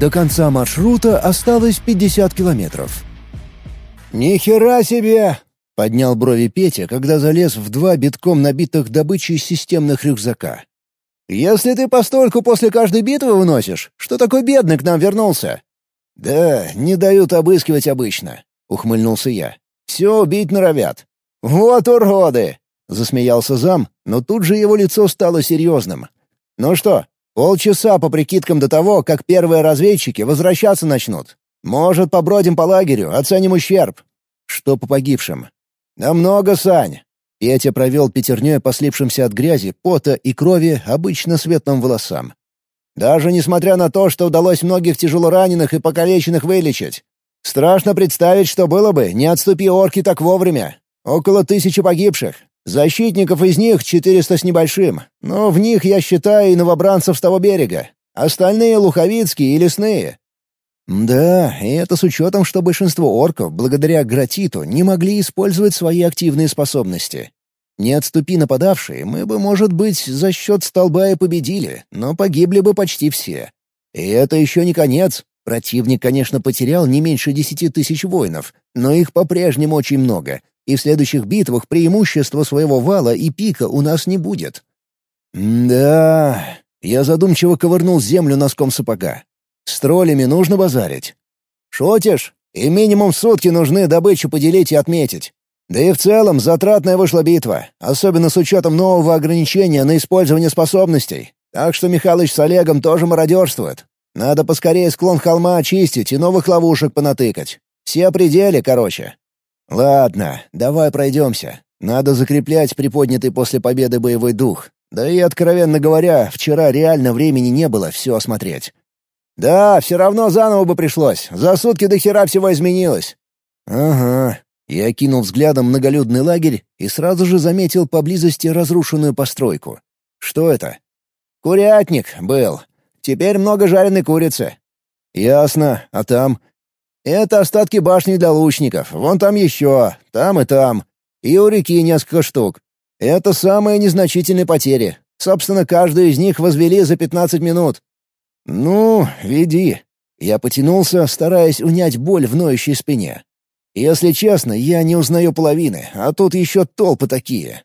До конца маршрута осталось 50 километров. «Ни хера себе!» — поднял брови Петя, когда залез в два битком набитых добычей системных рюкзака. «Если ты постольку после каждой битвы выносишь, что такой бедный к нам вернулся?» «Да, не дают обыскивать обычно», — ухмыльнулся я. «Все убить норовят». «Вот уроды!» — засмеялся зам, но тут же его лицо стало серьезным. «Ну что, полчаса по прикидкам до того, как первые разведчики возвращаться начнут. Может, побродим по лагерю, оценим ущерб». «Что по погибшим?» «Да много, Сань. Петя провел пятерней по слипшимся от грязи, пота и крови обычно светлым волосам. «Даже несмотря на то, что удалось многих тяжелораненых и покалеченных вылечить. Страшно представить, что было бы, не отступи орки так вовремя. Около тысячи погибших. Защитников из них четыреста с небольшим, но в них я считаю и новобранцев с того берега. Остальные — луховицкие и лесные. Да, и это с учетом, что большинство орков, благодаря гратиту, не могли использовать свои активные способности. Не отступи нападавшие, мы бы, может быть, за счет столба и победили, но погибли бы почти все. И это еще не конец. Противник, конечно, потерял не меньше десяти тысяч воинов, но их по-прежнему очень много, и в следующих битвах преимущества своего вала и пика у нас не будет. «Да...» — я задумчиво ковырнул землю носком сапога. С троллями нужно базарить. Шутишь? И минимум сутки нужны добычу поделить и отметить. Да и в целом затратная вышла битва, особенно с учетом нового ограничения на использование способностей. Так что Михалыч с Олегом тоже мародерствуют. Надо поскорее склон холма очистить и новых ловушек понатыкать. Все пределы, короче. Ладно, давай пройдемся. Надо закреплять приподнятый после победы боевой дух. Да и, откровенно говоря, вчера реально времени не было все осмотреть. «Да, все равно заново бы пришлось. За сутки до хера всего изменилось». «Ага». Я кинул взглядом многолюдный лагерь и сразу же заметил поблизости разрушенную постройку. «Что это?» «Курятник был. Теперь много жареной курицы». «Ясно. А там?» «Это остатки башни для лучников. Вон там еще. Там и там. И у реки несколько штук. Это самые незначительные потери. Собственно, каждую из них возвели за пятнадцать минут. «Ну, веди». Я потянулся, стараясь унять боль в ноющей спине. Если честно, я не узнаю половины, а тут еще толпы такие.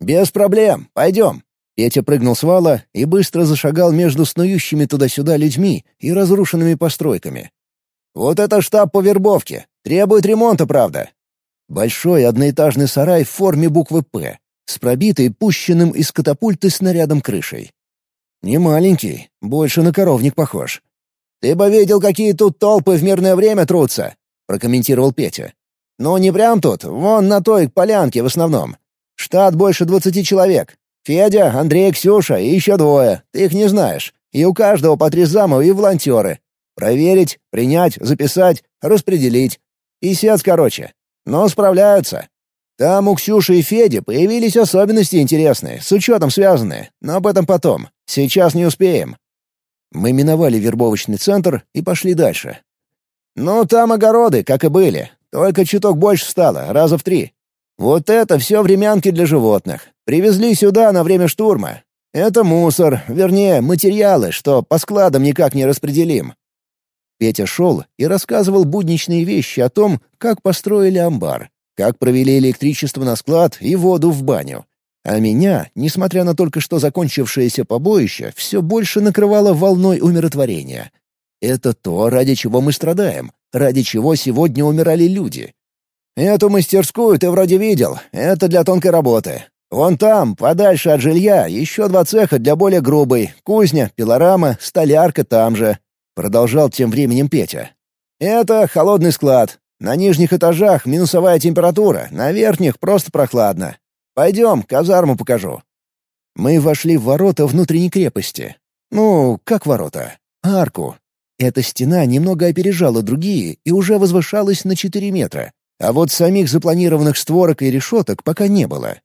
«Без проблем, пойдем». Петя прыгнул с вала и быстро зашагал между снующими туда-сюда людьми и разрушенными постройками. «Вот это штаб по вербовке. Требует ремонта, правда». Большой одноэтажный сарай в форме буквы «П», с пробитой, пущенным из катапульты снарядом крышей. «Не маленький, больше на коровник похож». «Ты бы видел, какие тут толпы в мирное время трутся», — прокомментировал Петя. «Ну, не прям тут, вон на той полянке в основном. Штат больше двадцати человек. Федя, Андрей, Ксюша и еще двое, ты их не знаешь. И у каждого по три зама и волонтеры. Проверить, принять, записать, распределить. Писец, короче. Но справляются. Там у Ксюши и Феди появились особенности интересные, с учетом связанные, но об этом потом. Сейчас не успеем». Мы миновали вербовочный центр и пошли дальше. «Ну, там огороды, как и были, только чуток больше стало, раза в три. Вот это все времянки для животных. Привезли сюда на время штурма. Это мусор, вернее, материалы, что по складам никак не распределим». Петя шел и рассказывал будничные вещи о том, как построили амбар, как провели электричество на склад и воду в баню. А меня, несмотря на только что закончившееся побоище, все больше накрывало волной умиротворения. Это то, ради чего мы страдаем, ради чего сегодня умирали люди. Эту мастерскую ты вроде видел, это для тонкой работы. Вон там, подальше от жилья, еще два цеха для более грубой, кузня, пилорама, столярка там же. Продолжал тем временем Петя. Это холодный склад, на нижних этажах минусовая температура, на верхних просто прохладно. Пойдем, казарму покажу». Мы вошли в ворота внутренней крепости. Ну, как ворота? Арку. Эта стена немного опережала другие и уже возвышалась на 4 метра. А вот самих запланированных створок и решеток пока не было.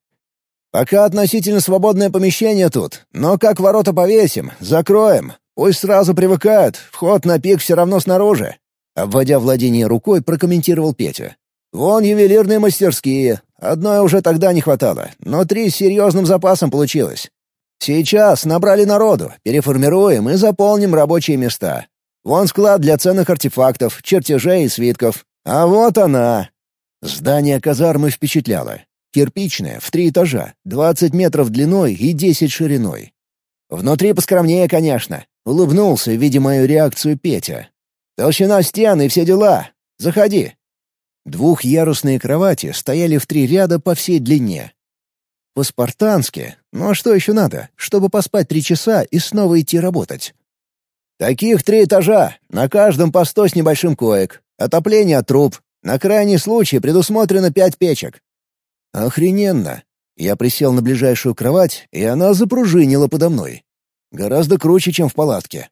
«Пока относительно свободное помещение тут, но как ворота повесим, закроем. Пусть сразу привыкают, вход на пик все равно снаружи. Обводя владение рукой, прокомментировал Петя. «Вон ювелирные мастерские. Одной уже тогда не хватало, но три с серьезным запасом получилось. Сейчас набрали народу, переформируем и заполним рабочие места. Вон склад для ценных артефактов, чертежей и свитков. А вот она!» Здание казармы впечатляло. Кирпичное, в три этажа, 20 метров длиной и 10 шириной. Внутри поскромнее, конечно. Улыбнулся, видя мою реакцию Петя. «Толщина стен и все дела. Заходи». Двухъярусные кровати стояли в три ряда по всей длине. По-спартански. Ну а что еще надо, чтобы поспать три часа и снова идти работать? Таких три этажа, на каждом по сто с небольшим коек. Отопление от труб. На крайний случай предусмотрено пять печек. Охрененно. Я присел на ближайшую кровать, и она запружинила подо мной. Гораздо круче, чем в палатке.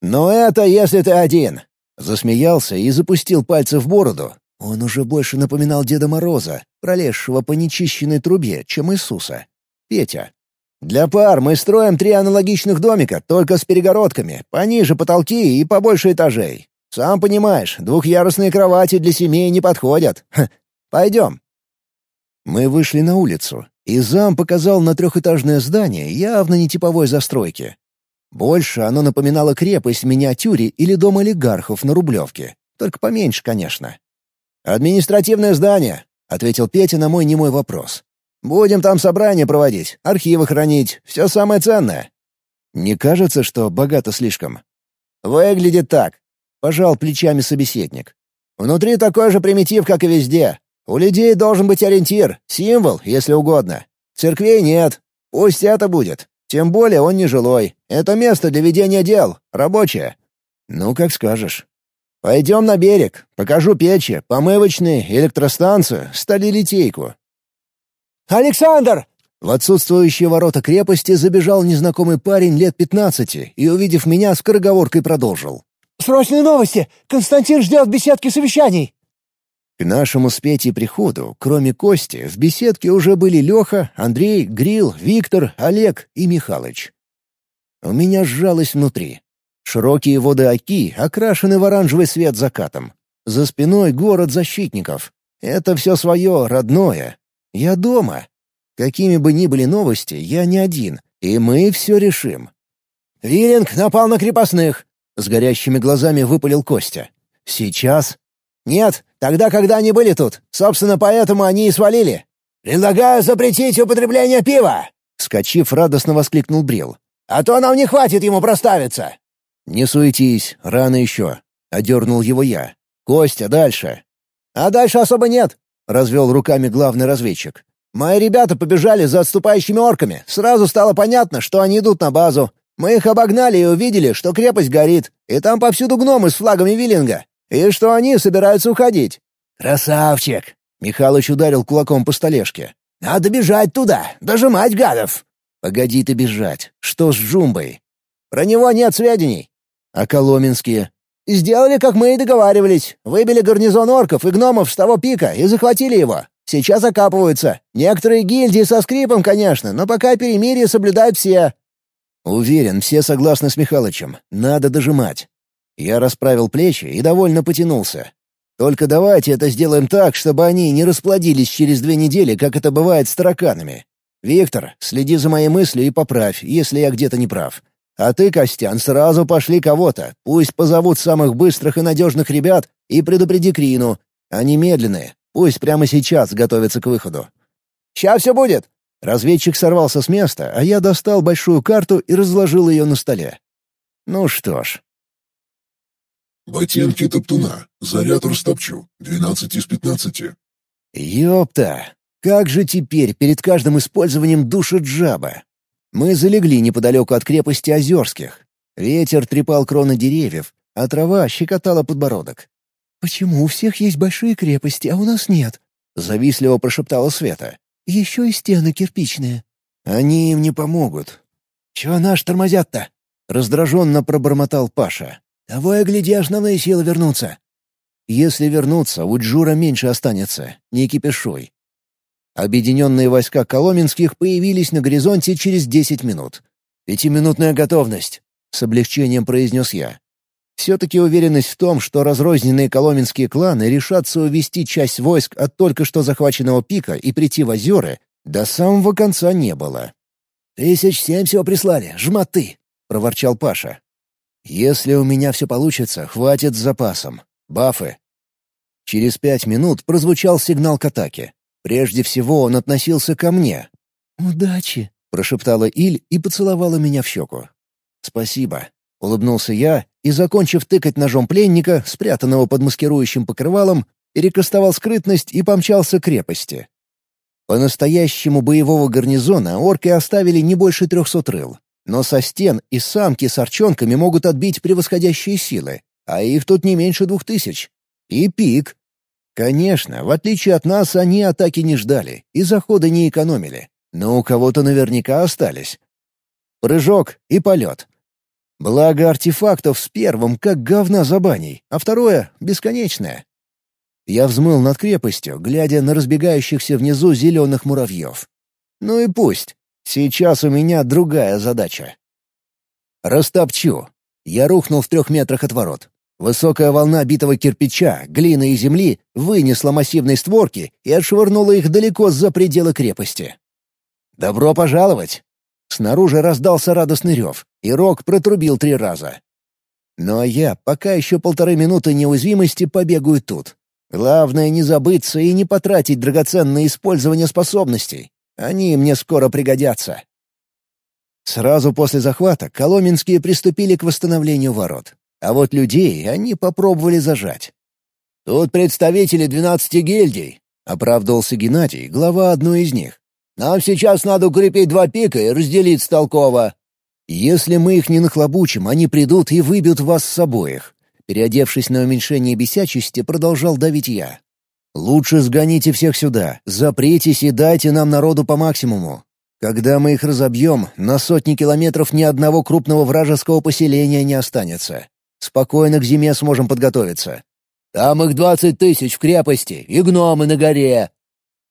«Но это если ты один!» Засмеялся и запустил пальцы в бороду. Он уже больше напоминал Деда Мороза, пролезшего по нечищенной трубе, чем Иисуса. Петя. «Для пар мы строим три аналогичных домика, только с перегородками, пониже потолки и побольше этажей. Сам понимаешь, двухъярусные кровати для семей не подходят. Ха. Пойдем». Мы вышли на улицу, и зам показал на трехэтажное здание явно не типовой застройки. Больше оно напоминало крепость в миниатюре или дом олигархов на Рублевке. Только поменьше, конечно. «Административное здание», — ответил Петя на мой немой вопрос. «Будем там собрания проводить, архивы хранить, все самое ценное». «Не кажется, что богато слишком?» «Выглядит так», — пожал плечами собеседник. «Внутри такой же примитив, как и везде. У людей должен быть ориентир, символ, если угодно. Церквей нет. Пусть это будет. Тем более он не жилой. Это место для ведения дел, рабочее. Ну, как скажешь. Пойдем на берег. Покажу печи, помывочные, электростанцию, сталилитейку. «Александр!» В отсутствующие ворота крепости забежал незнакомый парень лет пятнадцати и, увидев меня, скороговоркой продолжил. «Срочные новости! Константин ждет в беседке совещаний!» К нашему с Петей приходу, кроме Кости, в беседке уже были Леха, Андрей, Грил, Виктор, Олег и Михалыч. У меня сжалось внутри. Широкие воды Оки окрашены в оранжевый свет закатом. За спиной город защитников. Это все свое, родное. Я дома. Какими бы ни были новости, я не один, и мы все решим. «Виллинг напал на крепостных!» — с горящими глазами выпалил Костя. «Сейчас?» «Нет, тогда, когда они были тут. Собственно, поэтому они и свалили. Предлагаю запретить употребление пива!» Скочив, радостно воскликнул Брил. «А то нам не хватит ему проставиться!» «Не суетись, рано еще», — одернул его я. «Костя, дальше». «А дальше особо нет», — развел руками главный разведчик. «Мои ребята побежали за отступающими орками. Сразу стало понятно, что они идут на базу. Мы их обогнали и увидели, что крепость горит, и там повсюду гномы с флагами Виллинга и что они собираются уходить». «Красавчик!» — Михалыч ударил кулаком по столешке. «Надо бежать туда, дожимать гадов!» «Погоди ты бежать. Что с Джумбой?» «Про него нет сведений». «А Коломенские?» «Сделали, как мы и договаривались. Выбили гарнизон орков и гномов с того пика и захватили его. Сейчас окапываются. Некоторые гильдии со скрипом, конечно, но пока перемирие соблюдают все». «Уверен, все согласны с Михалычем. Надо дожимать. Я расправил плечи и довольно потянулся. Только давайте это сделаем так, чтобы они не расплодились через две недели, как это бывает с тараканами. Виктор, следи за моей мыслью и поправь, если я где-то не прав. А ты, Костян, сразу пошли кого-то. Пусть позовут самых быстрых и надежных ребят и предупреди Крину. Они медленные. Пусть прямо сейчас готовятся к выходу. «Сейчас все будет!» Разведчик сорвался с места, а я достал большую карту и разложил ее на столе. Ну что ж, Ботинки топтуна. Заряд растопчу. 12 из 15. Ёпта! Как же теперь перед каждым использованием душит джаба? Мы залегли неподалеку от крепости Озерских. Ветер трепал кроны деревьев, а трава щекотала подбородок. «Почему у всех есть большие крепости, а у нас нет?» — завистливо прошептала Света. «Еще и стены кирпичные». «Они им не помогут». «Чего наш тормозят-то?» — раздраженно пробормотал Паша. Того и гляди, основные силы вернутся. Если вернуться, у Джура меньше останется, не кипишуй. Объединенные войска Коломенских появились на горизонте через десять минут. «Пятиминутная готовность», — с облегчением произнес я. Все-таки уверенность в том, что разрозненные коломенские кланы решатся увести часть войск от только что захваченного пика и прийти в озера, до самого конца не было. «Тысяч семь всего прислали, жмоты!» — проворчал Паша. Если у меня все получится, хватит с запасом. Бафы. Через пять минут прозвучал сигнал к атаке. Прежде всего он относился ко мне. «Удачи!» — прошептала Иль и поцеловала меня в щеку. «Спасибо», — улыбнулся я и, закончив тыкать ножом пленника, спрятанного под маскирующим покрывалом, перекастовал скрытность и помчался к крепости. По-настоящему боевого гарнизона орки оставили не больше трехсот рыл. Но со стен и самки с арчонками могут отбить превосходящие силы, а их тут не меньше двух тысяч. И пик. Конечно, в отличие от нас, они атаки не ждали и захода не экономили. Но у кого-то наверняка остались. Прыжок и полет. Благо артефактов с первым как говна за баней, а второе — бесконечное. Я взмыл над крепостью, глядя на разбегающихся внизу зеленых муравьев. Ну и пусть. Сейчас у меня другая задача. Растопчу. Я рухнул в трех метрах от ворот. Высокая волна битого кирпича, глины и земли вынесла массивные створки и отшвырнула их далеко за пределы крепости. «Добро пожаловать!» Снаружи раздался радостный рев, и Рок протрубил три раза. Ну а я пока еще полторы минуты неуязвимости побегаю тут, Главное не забыться и не потратить драгоценное использование способностей. Они мне скоро пригодятся. Сразу после захвата коломенские приступили к восстановлению ворот. А вот людей они попробовали зажать. «Тут представители двенадцати гильдий», — оправдывался Геннадий, глава одной из них. «Нам сейчас надо укрепить два пика и разделиться толково». «Если мы их не нахлобучим, они придут и выбьют вас с обоих. Переодевшись на уменьшение бесячести, продолжал давить я. «Лучше сгоните всех сюда, запритесь и дайте нам народу по максимуму. Когда мы их разобьем, на сотни километров ни одного крупного вражеского поселения не останется. Спокойно к зиме сможем подготовиться. Там их двадцать тысяч в крепости, и гномы на горе».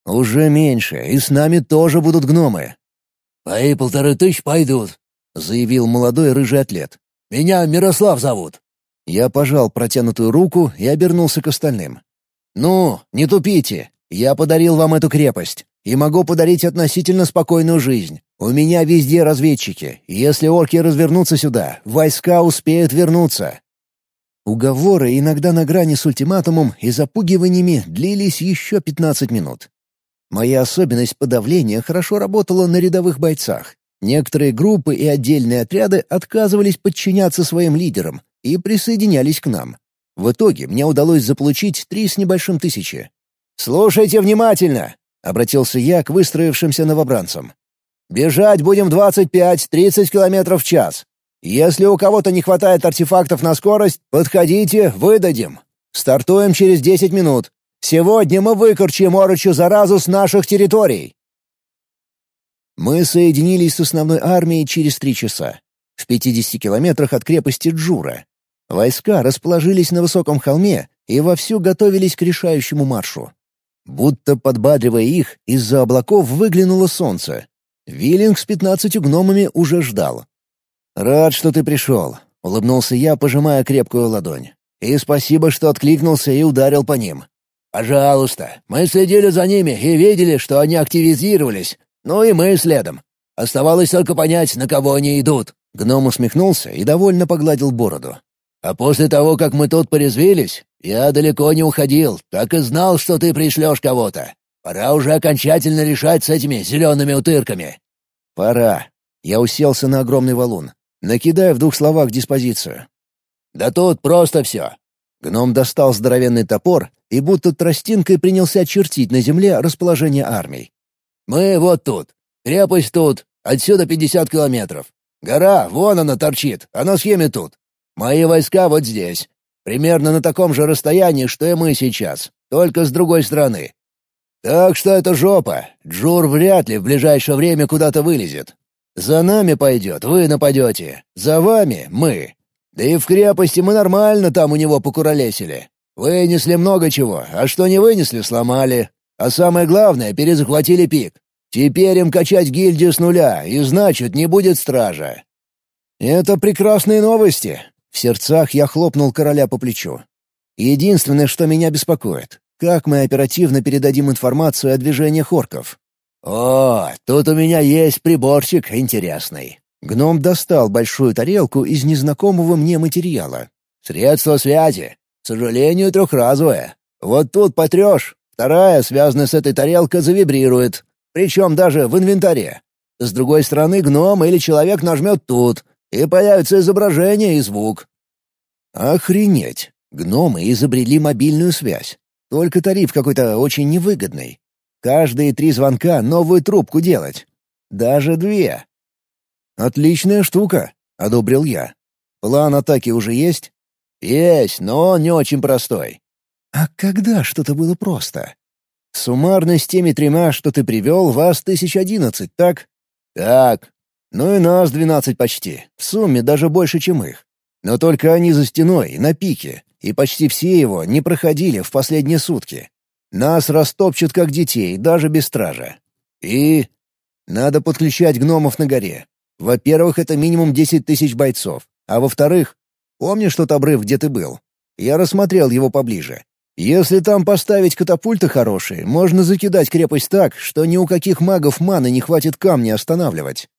«Уже меньше, и с нами тоже будут гномы». «Мои полторы тысячи пойдут», — заявил молодой рыжий атлет. «Меня Мирослав зовут. Я пожал протянутую руку и обернулся к остальным. «Ну, не тупите. Я подарил вам эту крепость. И могу подарить относительно спокойную жизнь. У меня везде разведчики. Если орки развернутся сюда, войска успеют вернуться». Уговоры иногда на грани с ультиматумом и запугиваниями длились еще 15 минут. Моя особенность подавления хорошо работала на рядовых бойцах. Некоторые группы и отдельные отряды отказывались подчиняться своим лидерам, и присоединялись к нам. В итоге мне удалось заполучить три с небольшим тысячи. «Слушайте внимательно!» — обратился я к выстроившимся новобранцам. «Бежать будем 25-30 километров в час. Если у кого-то не хватает артефактов на скорость, подходите, выдадим. Стартуем через 10 минут. Сегодня мы выкорчим орочью заразу с наших территорий». Мы соединились с основной армией через три часа. В 50 километрах от крепости Джура. Войска расположились на высоком холме и вовсю готовились к решающему маршу. Будто подбадривая их, из-за облаков выглянуло солнце. Виллинг с пятнадцатью гномами уже ждал. «Рад, что ты пришел», — улыбнулся я, пожимая крепкую ладонь. «И спасибо, что откликнулся и ударил по ним». «Пожалуйста. Мы следили за ними и видели, что они активизировались. Ну и мы следом. Оставалось только понять, на кого они идут». Гном усмехнулся и довольно погладил бороду. А после того, как мы тут порезвились, я далеко не уходил, так и знал, что ты пришлешь кого-то. Пора уже окончательно решать с этими зелеными утырками». «Пора». Я уселся на огромный валун, накидая в двух словах диспозицию. «Да тут просто все». Гном достал здоровенный топор и будто тростинкой принялся чертить на земле расположение армий. «Мы вот тут. Крепость тут. Отсюда пятьдесят километров. Гора, вон она торчит, а на схеме тут. Мои войска вот здесь. Примерно на таком же расстоянии, что и мы сейчас, только с другой стороны. Так что это жопа. Джур вряд ли в ближайшее время куда-то вылезет. За нами пойдет, вы нападете. За вами — мы. Да и в крепости мы нормально там у него покуролесили. Вынесли много чего, а что не вынесли, сломали. А самое главное, перезахватили пик. Теперь им качать гильдию с нуля, и значит, не будет стража. Это прекрасные новости. В сердцах я хлопнул короля по плечу. Единственное, что меня беспокоит, как мы оперативно передадим информацию о движениях орков. «О, тут у меня есть приборчик интересный». Гном достал большую тарелку из незнакомого мне материала. «Средство связи. К сожалению, трехразовое. Вот тут потрешь, вторая, связанная с этой тарелкой, завибрирует. Причем даже в инвентаре. С другой стороны, гном или человек нажмет тут, и появится изображение и звук. Охренеть! Гномы изобрели мобильную связь. Только тариф какой-то очень невыгодный. Каждые три звонка новую трубку делать. Даже две. «Отличная штука», — одобрил я. «План атаки уже есть?» «Есть, но он не очень простой». «А когда что-то было просто?» «Суммарно с теми тремя, что ты привел, вас тысяч одиннадцать, так?» «Так. Ну и нас двенадцать почти. В сумме даже больше, чем их. Но только они за стеной, на пике, и почти все его не проходили в последние сутки. Нас растопчут как детей, даже без стража. И... Надо подключать гномов на горе. Во-первых, это минимум десять тысяч бойцов. А во-вторых, помнишь тот обрыв, где ты был? Я рассмотрел его поближе. Если там поставить катапульты хорошие, можно закидать крепость так, что ни у каких магов маны не хватит камни останавливать.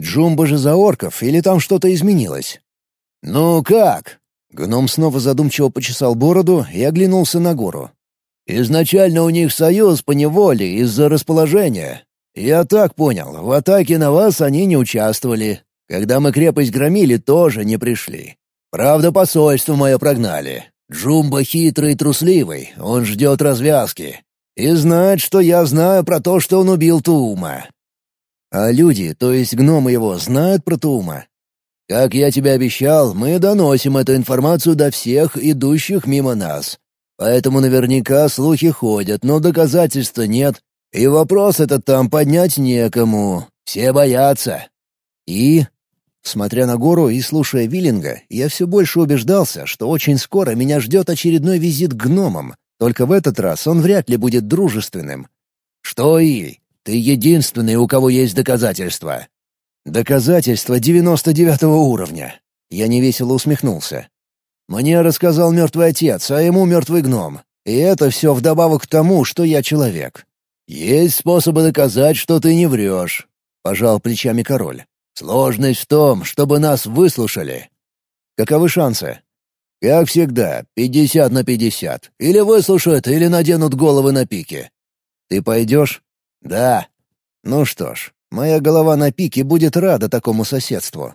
Джумба же за орков, или там что-то изменилось? «Ну как?» Гном снова задумчиво почесал бороду и оглянулся на гору. «Изначально у них союз по неволе из-за расположения. Я так понял, в атаке на вас они не участвовали. Когда мы крепость громили, тоже не пришли. Правда, посольство мое прогнали. Джумба хитрый и трусливый, он ждет развязки. И знает, что я знаю про то, что он убил Туума. А люди, то есть гномы его, знают про Туума. Как я тебе обещал, мы доносим эту информацию до всех, идущих мимо нас. Поэтому наверняка слухи ходят, но доказательства нет. И вопрос этот там поднять некому. Все боятся. И, смотря на гору и слушая Виллинга, я все больше убеждался, что очень скоро меня ждет очередной визит к гномам. Только в этот раз он вряд ли будет дружественным. Что и? Ты единственный, у кого есть доказательства. Доказательство девяносто девятого уровня. Я невесело усмехнулся. Мне рассказал мертвый отец, а ему мертвый гном. И это все вдобавок к тому, что я человек. Есть способы доказать, что ты не врешь. Пожал плечами король. Сложность в том, чтобы нас выслушали. Каковы шансы? Как всегда, пятьдесят на пятьдесят. Или выслушают, или наденут головы на пике. Ты пойдешь? Да. Ну что ж, Моя голова на пике будет рада такому соседству.